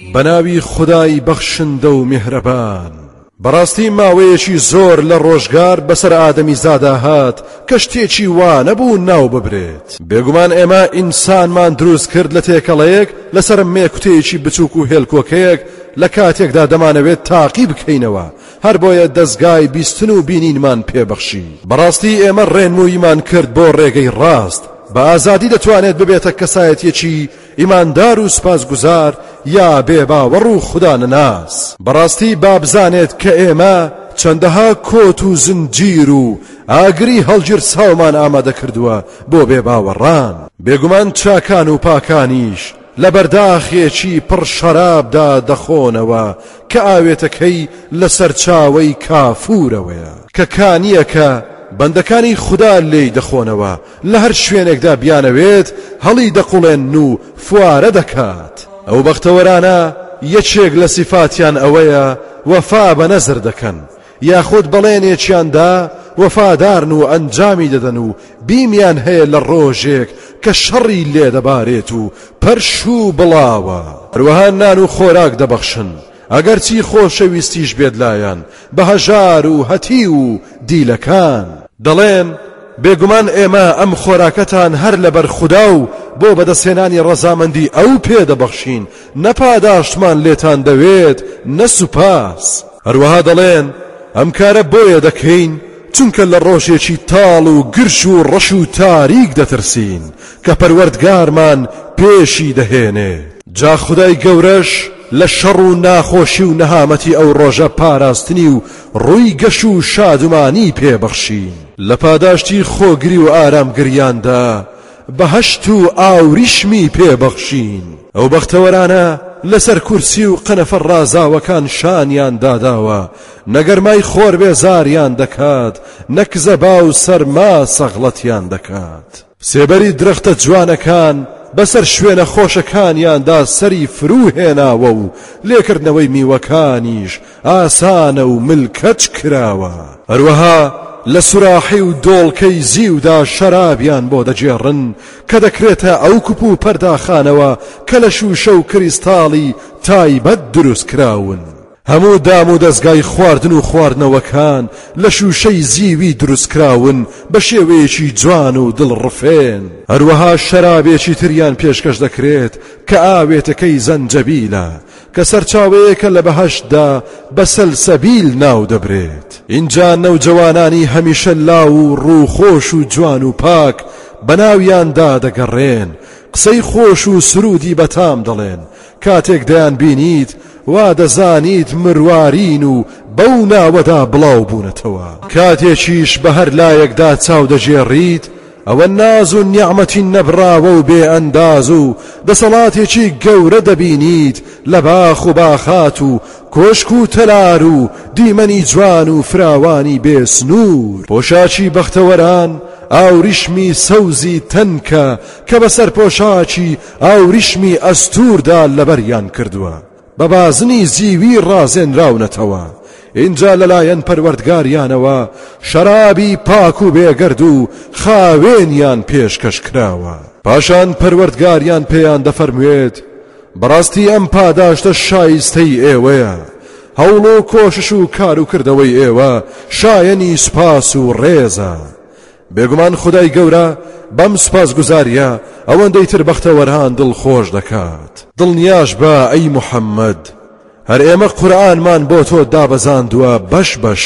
بەناوی خودای بەخشندە و میهرەبان. بەڕاستی ماوەیەکی زۆر لە ڕۆژگار بەسەر ئادەمیزادا هات کە شتێکی وا نەبوو ناو ببرێت. بێگومان ئێمە ئینسانمان دروست کرد لە تێکەڵەیەک لەسەر مێکوتەیەکی بچووک و هێلکۆکەیەک لە کاتێکدا دەمانەوێت تاقی بکەینەوە، هەر بۆیە دەزگای بیستن و بینینمان پێ بەخشی. بەڕاستی ئێمە ڕێنموویمان کرد بۆ ڕێگەی ڕاست. بە ئازادی دەتوانێت ببێتە کەسایەتیەکی ئیماندار و سوپاسگوزار یا بێ باوەڕ و خودا نەناس؟ بەڕاستی با بزانێت کە ئێمە چەندەها کۆت و زنجیر و ئاگری هەڵگیرساومان ئامادە کردووە بۆ بێ باوەڕان. بێگومان چاکان و پاکانیش لە بەرداخێکی پڕ شەرابدا دەخۆنەوە کە ئاوێتەکەی لە سەرچاوەی کافورەوەیە، کە کانییەکە بەندەکانی خودا لێی دەخۆنەوە، لە هەر شوێنێکدا بیانەوێت هەڵی دەقوڵێنن و فوارە دەکات. ئەو بەختەوەرانە یەکێک لە سیفاتیان ئەوەیە وەفا بە نەزر دەکەن، یاخود بەڵێنێکیان دا وەفادارن و ئەنجامی دەدەن و بیمیان هەیە لە ڕۆژێک کە شەڕی لێ دەبارێت و پەرش و بڵاوە، هەروەها نان و خۆراک دەبەخشن، ئەگەرچی خۆشەویستیش بێت لایان بە هەژار و هەتیو و دیلەکان. دەڵێن، بێگومان ئێمە ئەم خۆراکەتان هەر لەبەر خودا و بۆ بەدەستهێنانی ڕەزامەندی ئەو پێ دەبەخشین، نە پاداشتمان لێتان دەوێت نە سوپاس. هەروەها دەڵێن، ئەم کارە بۆیە دەکەین چونکە لە ڕۆژێکی تاڵ و گرژ و ڕەش و تاریک دەترسین کە پەروەردگارمان پێشی دەهێنێت. جا خودای گەورەش لە شەڕ و ناخۆشی و نەهامەتی ئەو ڕۆژە پاراستنی و ڕووی گەش و شادومانی پێ بەخشین. لە پاداشتی خۆگری و ئارامگریاندا بەهەشت و ئاوریشمی پێ بەخشین. ئەو بەختەوەرانە لەسەر کورسی و قەنەفە ڕازاوەکان شانیان داداوە، نە گەرمای خۆر بێزاریان دەکات، نە کزەبا و سەرما سەغڵەتیان دەکات. سێبەری درەختە جوانەکان بەسەر شوێنە خۆشەکانیاندا سەری فرووهێناوە و لێکردنەوەی میوەکانیش ئاسانە و ملکەچ کراوە، هەروەها لە سوراحی و دۆڵکەی زیودا شەرابیان بۆ دەگێڕن کە دەکرێتە ئەو کوپ و پەرداخانەوە کە لە شووشە و کریستاڵی تایبەت دروستکراون. هەموو دام و دەزگای خواردن و خواردنەوەکان لە شووشەی زیوی دروستکراون بە شێوەیەکی جوان و دڵڕفێن، هەروەها شەرابێکی تریان پێشکەش دەکرێت کە ئاوێتەکەی زەنجەبیلە کە سەرچاوەیەکە لە بەهەشتدا بە سەلسەبیل ناودەبرێت، ئینجا نەوجەوانانی هەمیشە لاو و ڕووخۆش و جوان و پاک بەناویاندا دەگەڕێن، قسەی خۆش و سروودی بەتام دەڵێن، کاتێک دەیانبینیت وا دەزانیت مروارین و بەو ناوەدا بڵاو بوونەتەوە. کاتێکیش بە هەر لایەکدا چاو دەگێڕیت ئەوە ناز و نیعمەتی نەبڕاوە و بێ ئەنداز و دەسەڵاتێکی گەورە دەبینیت لە باخ و باخات و کۆشک و تەلار و دیمەنی جوان و فراوانی بێ سنوور. پۆشاکی بەختەوەران ئاوریشمی سەوزی تەنکە کە بە سەرپۆشاکی ئاوریشمی ئەستووردا لەبەریان کردووە، بە بازنی زیوی ڕازێنراونەتەوە، ئینجا لەلایەن پەروەردگاریانەوە شەرابی پاک و بێگەرد و خاوێنیان پێشکەش کراوە. پاشان پەروەردگاریان پێیان دەفەرموێت، بەڕاستی ئەم پاداشتە شایستەی ئێوەیە، هەوڵ و کۆشش و کاروکردەوەی ئێوە شایەنی سوپاس و ڕێزە، بێگومان خودای گەورە بەم سوپاسگوزارییە ئەوەندەی تر بەختەوەران دڵخۆش دەکات. دڵنیاش بە ئەی محەممەد، هەر ئێمە قورئانمان بۆ تۆ دابەزاندووە بەش بەش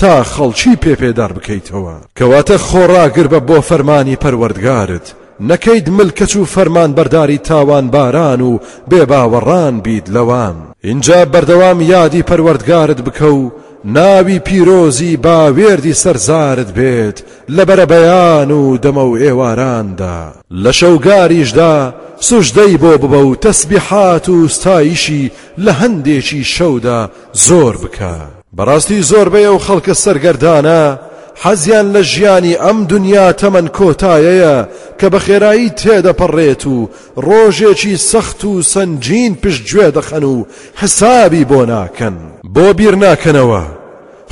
تا خەڵکی پێ پێدار بکەیتەوە. کەواتە خۆڕاگر بە بۆ فەرمانی پەروەردگارت. نەکەیت ملکەچ و فەرمانبەرداری تاوانباران و بێ باوەڕان بیت لەوان. ئینجا بەردەوام یادی پەروەردگارت بکە و ناوی پیرۆزی با وێردی سەر زارت بێت لە بەرەبەیان و دەمەو ئێواراندا. لە شەوگاریشدا سوژدەی بۆ ببە و تەسبیحات و ستایشی لە هەندێکی شەودا زۆر بکە. بەڕاستی زۆربەی ئەو خەڵکە سەرگەردانە حەزیان لە ژیانی ئەم دنیا تەمەن کۆتایەیە کە بە خێرایی تێدەپەڕێت و ڕۆژێکی سەخت و سەنگین پشت گوێ دەخەن و حسابی بۆ ناکەن، بۆ بیر ناکەنەوە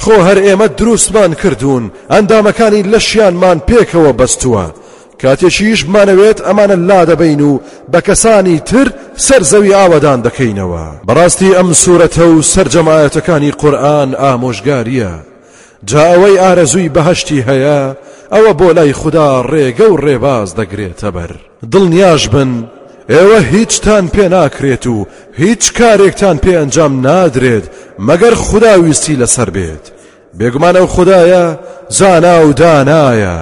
خۆ هەر ئێمە دروستمان کردوون، ئەندامەکانی لەشیانمان پێکەوە بەستووە، کاتێکیش بمانەوێت ئەمانە لادەبەین و بە کەسانی تر سەر زەوی ئاوەدان دەکەینەوە. بەڕاستی ئەم سورەتە و سەرجەم ئایەتەکانی قورئان ئامۆژگاریە، جا ئەوەی ئارەزووی بەهەشتی هەیە ئەوە بۆ لای خودا ڕێگە و ڕێباز دەگرێتەبەر. دڵنیاش بن ئێوە هیچتان پێ ناکرێت و هیچ کارێکتان پێ ئەنجام نادرێت مەگەر خودا ویستی لەسەر بێت، بێگومان ئەو خودایە زانا و دانایە،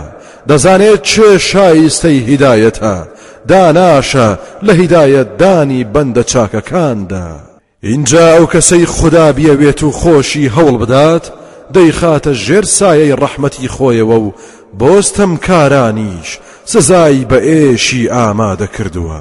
دەزانێت کێ شایستەی هیدایەتە، داناشە لە هیدایەتدانی بەندە چاکەکاندا. ئینجا ئەو کەسەی خودا بیەوێت و خۆشی هەوڵ بدات، دەیخاتە ژێر سایەی ڕەحمەتی خۆیەوە و بۆ ستەمکارانیش سزای بەئێشی ئامادە کردووە.